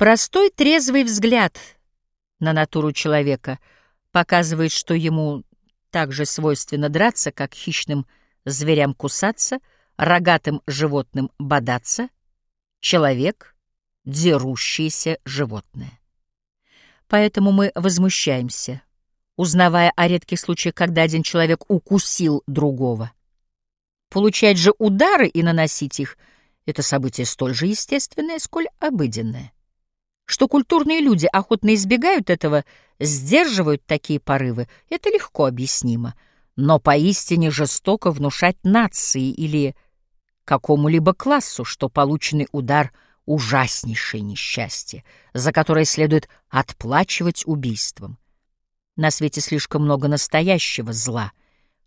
Простой трезвый взгляд на натуру человека показывает, что ему также свойственно драться, как хищным зверям кусаться, рогатым животным бодаться, человек — дерущееся животное. Поэтому мы возмущаемся, узнавая о редких случаях, когда один человек укусил другого. Получать же удары и наносить их — это событие столь же естественное, сколь обыденное. Что культурные люди охотно избегают этого, сдерживают такие порывы, это легко объяснимо. Но поистине жестоко внушать нации или какому-либо классу, что полученный удар — ужаснейшее несчастье, за которое следует отплачивать убийством. На свете слишком много настоящего зла,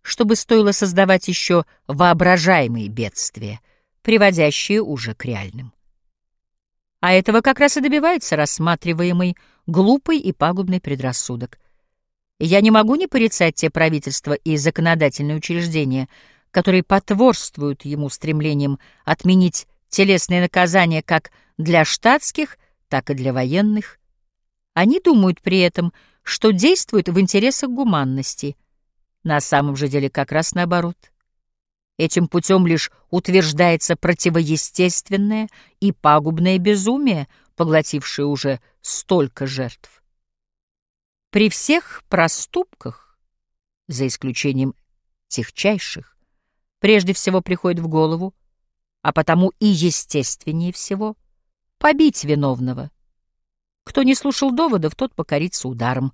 чтобы стоило создавать еще воображаемые бедствия, приводящие уже к реальным. А этого как раз и добивается рассматриваемый глупый и пагубный предрассудок. Я не могу не порицать те правительства и законодательные учреждения, которые потворствуют ему стремлением отменить телесные наказания как для штатских, так и для военных. Они думают при этом, что действуют в интересах гуманности. На самом же деле как раз наоборот — Этим путем лишь утверждается противоестественное и пагубное безумие, поглотившее уже столько жертв. При всех проступках, за исключением техчайших, прежде всего приходит в голову, а потому и естественнее всего, побить виновного. Кто не слушал доводов, тот покорится ударом.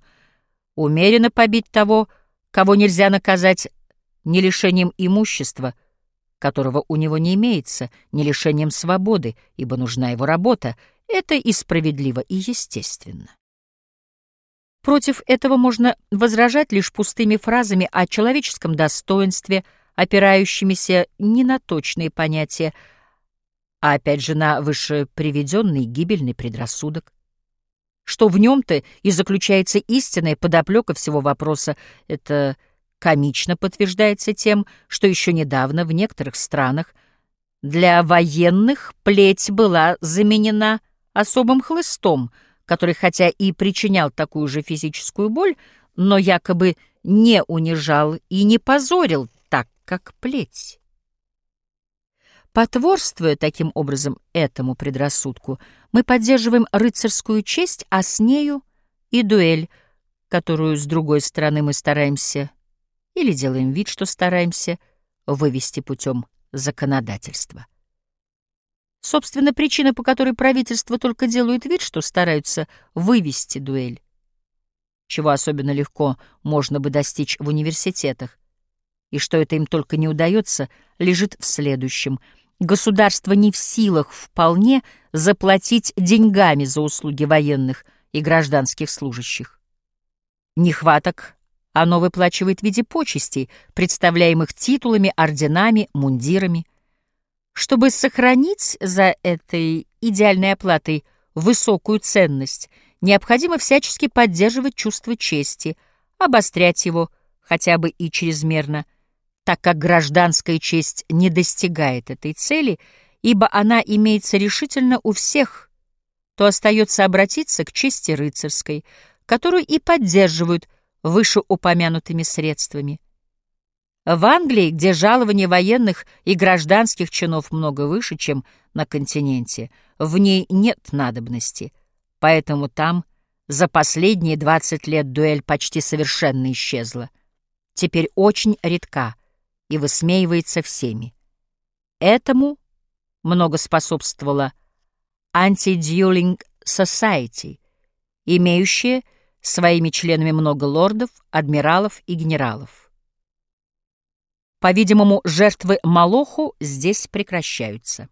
Умеренно побить того, кого нельзя наказать не лишением имущества, которого у него не имеется, не лишением свободы, ибо нужна его работа, это и справедливо, и естественно. Против этого можно возражать лишь пустыми фразами о человеческом достоинстве, опирающимися не на точные понятия, а опять же на вышеприведенный гибельный предрассудок. Что в нем-то и заключается истинная подоплека всего вопроса — это комично подтверждается тем, что еще недавно в некоторых странах для военных плеть была заменена особым хлыстом, который хотя и причинял такую же физическую боль, но якобы не унижал и не позорил так, как плеть. Потворствуя таким образом этому предрассудку, мы поддерживаем рыцарскую честь, а с нею и дуэль, которую, с другой стороны, мы стараемся или делаем вид, что стараемся вывести путем законодательства. Собственно, причина, по которой правительство только делает вид, что стараются вывести дуэль, чего особенно легко можно бы достичь в университетах, и что это им только не удается, лежит в следующем. Государство не в силах вполне заплатить деньгами за услуги военных и гражданских служащих. Нехваток оно выплачивает в виде почестей, представляемых титулами, орденами, мундирами. Чтобы сохранить за этой идеальной оплатой высокую ценность, необходимо всячески поддерживать чувство чести, обострять его хотя бы и чрезмерно, так как гражданская честь не достигает этой цели, ибо она имеется решительно у всех, то остается обратиться к чести рыцарской, которую и поддерживают вышеупомянутыми средствами. В Англии, где жалование военных и гражданских чинов много выше, чем на континенте, в ней нет надобности, поэтому там за последние 20 лет дуэль почти совершенно исчезла. Теперь очень редка и высмеивается всеми. Этому много способствовала Anti-Dueling Society, имеющая своими членами много лордов, адмиралов и генералов. По-видимому, жертвы Малоху здесь прекращаются.